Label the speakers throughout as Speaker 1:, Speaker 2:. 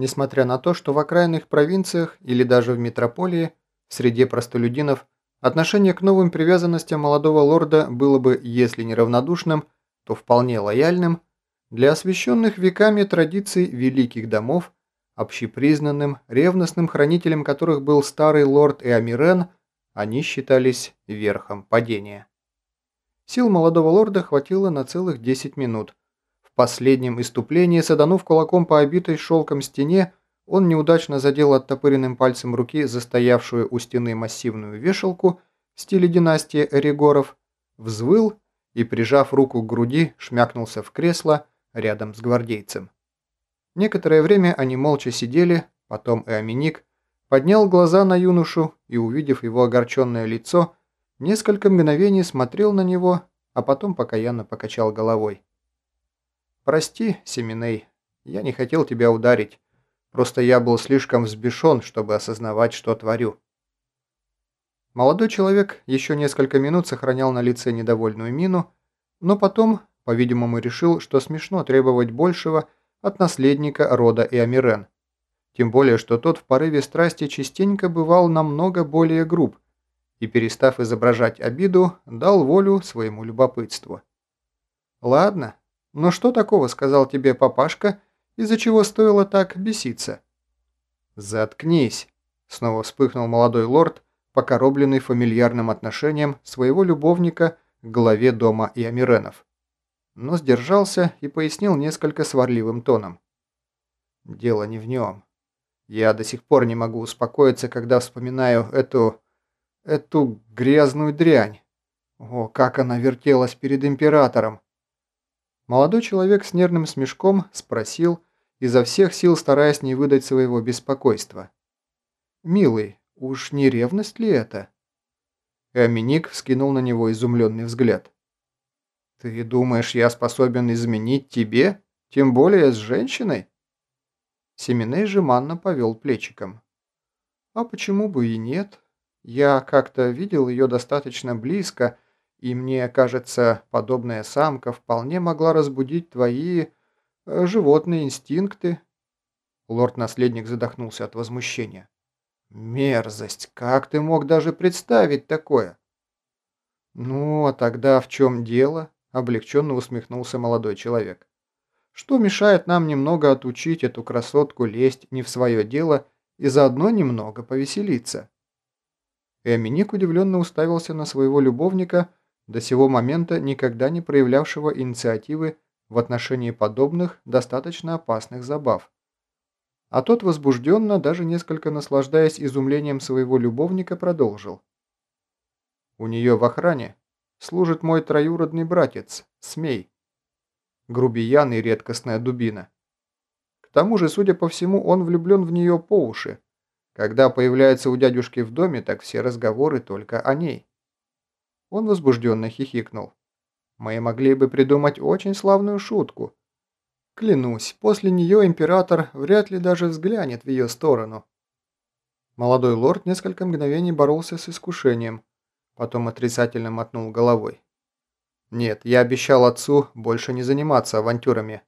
Speaker 1: несмотря на то, что в окраинных провинциях или даже в метрополии, среди простолюдинов, отношение к новым привязанностям молодого лорда было бы, если не равнодушным, то вполне лояльным, для освященных веками традиций великих домов, общепризнанным, ревностным хранителем которых был старый лорд Эамирен, они считались верхом падения. Сил молодого лорда хватило на целых 10 минут, последнем иступлении, саданув кулаком по обитой шелком стене, он неудачно задел оттопыренным пальцем руки застоявшую у стены массивную вешалку в стиле династии Эригоров, взвыл и, прижав руку к груди, шмякнулся в кресло рядом с гвардейцем. Некоторое время они молча сидели, потом и поднял глаза на юношу и, увидев его огорченное лицо, несколько мгновений смотрел на него, а потом покаянно покачал головой. «Прости, Семеней, я не хотел тебя ударить. Просто я был слишком взбешен, чтобы осознавать, что творю». Молодой человек еще несколько минут сохранял на лице недовольную мину, но потом, по-видимому, решил, что смешно требовать большего от наследника рода Иомирен. Тем более, что тот в порыве страсти частенько бывал намного более груб и, перестав изображать обиду, дал волю своему любопытству. «Ладно, «Но что такого сказал тебе папашка, из-за чего стоило так беситься?» «Заткнись!» – снова вспыхнул молодой лорд, покоробленный фамильярным отношением своего любовника к главе дома Иомиренов. Но сдержался и пояснил несколько сварливым тоном. «Дело не в нем. Я до сих пор не могу успокоиться, когда вспоминаю эту... эту грязную дрянь. О, как она вертелась перед императором! Молодой человек с нервным смешком спросил, изо всех сил стараясь не выдать своего беспокойства. «Милый, уж не ревность ли это?» Аминик вскинул на него изумленный взгляд. «Ты думаешь, я способен изменить тебе, тем более с женщиной?» Семеней жеманно повел плечиком. «А почему бы и нет? Я как-то видел ее достаточно близко, и мне кажется, подобная самка вполне могла разбудить твои... Э, животные инстинкты». Лорд-наследник задохнулся от возмущения. «Мерзость! Как ты мог даже представить такое?» «Ну, а тогда в чем дело?» – облегченно усмехнулся молодой человек. «Что мешает нам немного отучить эту красотку лезть не в свое дело и заодно немного повеселиться?» Эминик удивленно уставился на своего любовника – до сего момента никогда не проявлявшего инициативы в отношении подобных достаточно опасных забав. А тот возбужденно, даже несколько наслаждаясь изумлением своего любовника, продолжил. «У нее в охране служит мой троюродный братец, Смей. Грубиян и редкостная дубина. К тому же, судя по всему, он влюблен в нее по уши. Когда появляется у дядюшки в доме, так все разговоры только о ней. Он возбужденно хихикнул. «Мы могли бы придумать очень славную шутку. Клянусь, после нее император вряд ли даже взглянет в ее сторону». Молодой лорд несколько мгновений боролся с искушением, потом отрицательно мотнул головой. «Нет, я обещал отцу больше не заниматься авантюрами».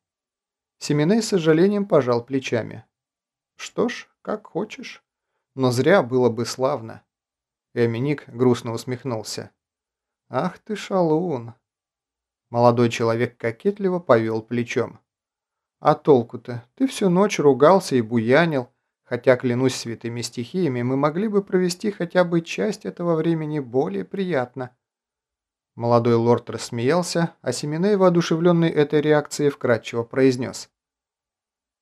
Speaker 1: Семеней с сожалением пожал плечами. «Что ж, как хочешь. Но зря было бы славно». Эминик грустно усмехнулся. «Ах ты шалун!» Молодой человек кокетливо повел плечом. «А толку-то? Ты всю ночь ругался и буянил, хотя, клянусь святыми стихиями, мы могли бы провести хотя бы часть этого времени более приятно». Молодой лорд рассмеялся, а Семеней, воодушевленный этой реакцией, вкратчиво произнес.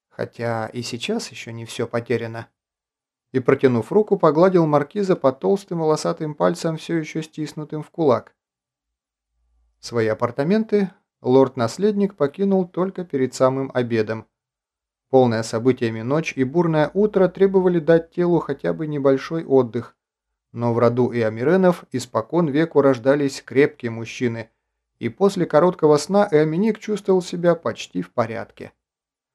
Speaker 1: «Хотя и сейчас еще не все потеряно» и, протянув руку, погладил маркиза по толстым волосатым пальцам, все еще стиснутым в кулак. Свои апартаменты лорд-наследник покинул только перед самым обедом. Полное событиями ночь и бурное утро требовали дать телу хотя бы небольшой отдых. Но в роду Иомиренов испокон веку рождались крепкие мужчины, и после короткого сна Эоминик чувствовал себя почти в порядке.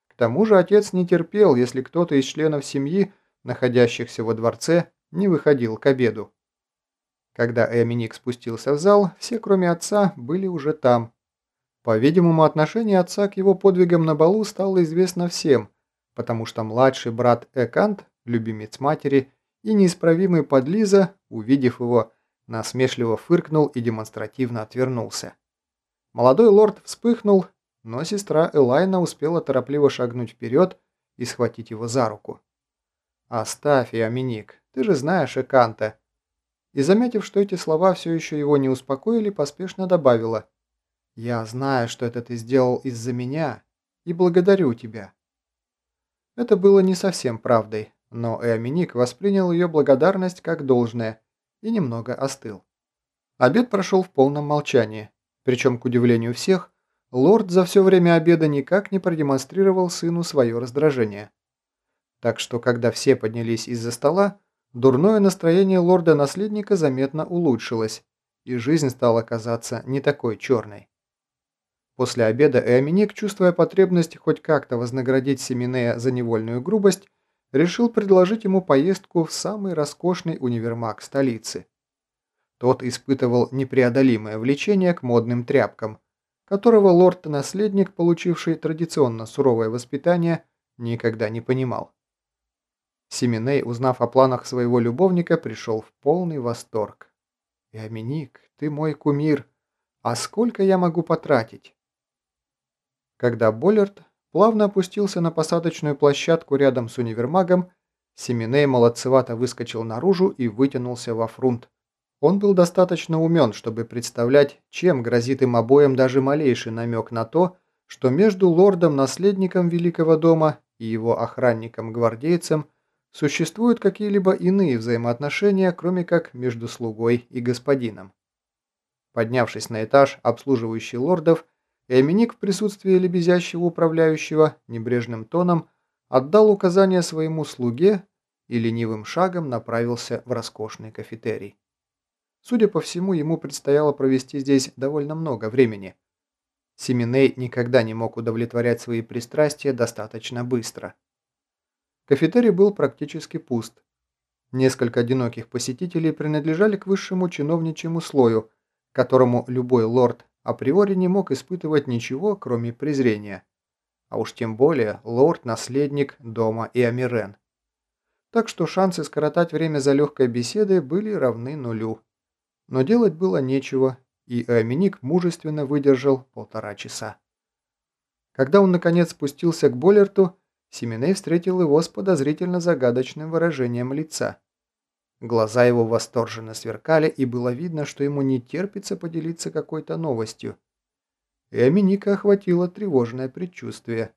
Speaker 1: К тому же отец не терпел, если кто-то из членов семьи, находящихся во дворце, не выходил к обеду. Когда Эминик спустился в зал, все, кроме отца, были уже там. По-видимому, отношение отца к его подвигам на балу стало известно всем, потому что младший брат Экант, любимец матери, и неисправимый подлиза, увидев его, насмешливо фыркнул и демонстративно отвернулся. Молодой лорд вспыхнул, но сестра Элайна успела торопливо шагнуть вперед и схватить его за руку. «Оставь, Иоминик, ты же знаешь Эканта». И заметив, что эти слова все еще его не успокоили, поспешно добавила. «Я знаю, что это ты сделал из-за меня, и благодарю тебя». Это было не совсем правдой, но Эоминик воспринял ее благодарность как должное и немного остыл. Обед прошел в полном молчании, причем, к удивлению всех, лорд за все время обеда никак не продемонстрировал сыну свое раздражение. Так что, когда все поднялись из-за стола, дурное настроение лорда-наследника заметно улучшилось, и жизнь стала казаться не такой черной. После обеда Эоминик, чувствуя потребность хоть как-то вознаградить Семинея за невольную грубость, решил предложить ему поездку в самый роскошный универмаг столицы. Тот испытывал непреодолимое влечение к модным тряпкам, которого лорд-наследник, получивший традиционно суровое воспитание, никогда не понимал. Семиней, узнав о планах своего любовника, пришел в полный восторг. «Иоминик, ты мой кумир. А сколько я могу потратить?» Когда Боллерт плавно опустился на посадочную площадку рядом с универмагом, Семиней молодцевато выскочил наружу и вытянулся во фрунт. Он был достаточно умен, чтобы представлять, чем грозит им обоим даже малейший намек на то, что между лордом-наследником Великого дома и его охранником-гвардейцем существуют какие-либо иные взаимоотношения, кроме как между слугой и господином. Поднявшись на этаж, обслуживающий лордов, Эминик в присутствии лебезящего управляющего небрежным тоном отдал указание своему слуге и ленивым шагом направился в роскошный кафетерий. Судя по всему, ему предстояло провести здесь довольно много времени. Семиней никогда не мог удовлетворять свои пристрастия достаточно быстро. Кафетерий был практически пуст. Несколько одиноких посетителей принадлежали к высшему чиновничьему слою, которому любой лорд априори не мог испытывать ничего, кроме презрения. А уж тем более лорд-наследник дома Иомирен. Так что шансы скоротать время за легкой беседой были равны нулю. Но делать было нечего, и Иоминик мужественно выдержал полтора часа. Когда он наконец спустился к Боллерту, Семеней встретил его с подозрительно загадочным выражением лица. Глаза его восторженно сверкали, и было видно, что ему не терпится поделиться какой-то новостью. И охватило тревожное предчувствие.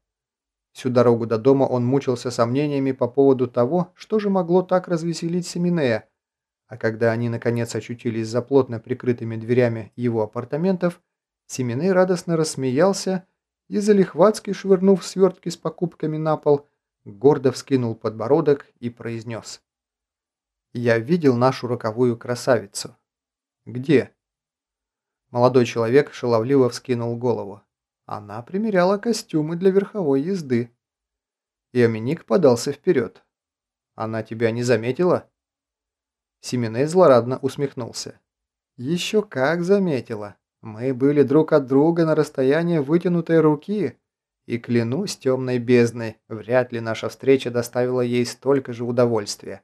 Speaker 1: Всю дорогу до дома он мучился сомнениями по поводу того, что же могло так развеселить Семинея, а когда они наконец очутились за плотно прикрытыми дверями его апартаментов, Семеней радостно рассмеялся и, залихватски швырнув свертки с покупками на пол, гордо вскинул подбородок и произнес. «Я видел нашу роковую красавицу». «Где?» Молодой человек шаловливо вскинул голову. Она примеряла костюмы для верховой езды. Иоминик подался вперед. «Она тебя не заметила?» Семеней злорадно усмехнулся. «Еще как заметила. Мы были друг от друга на расстоянии вытянутой руки, и клянусь темной бездной, вряд ли наша встреча доставила ей столько же удовольствия.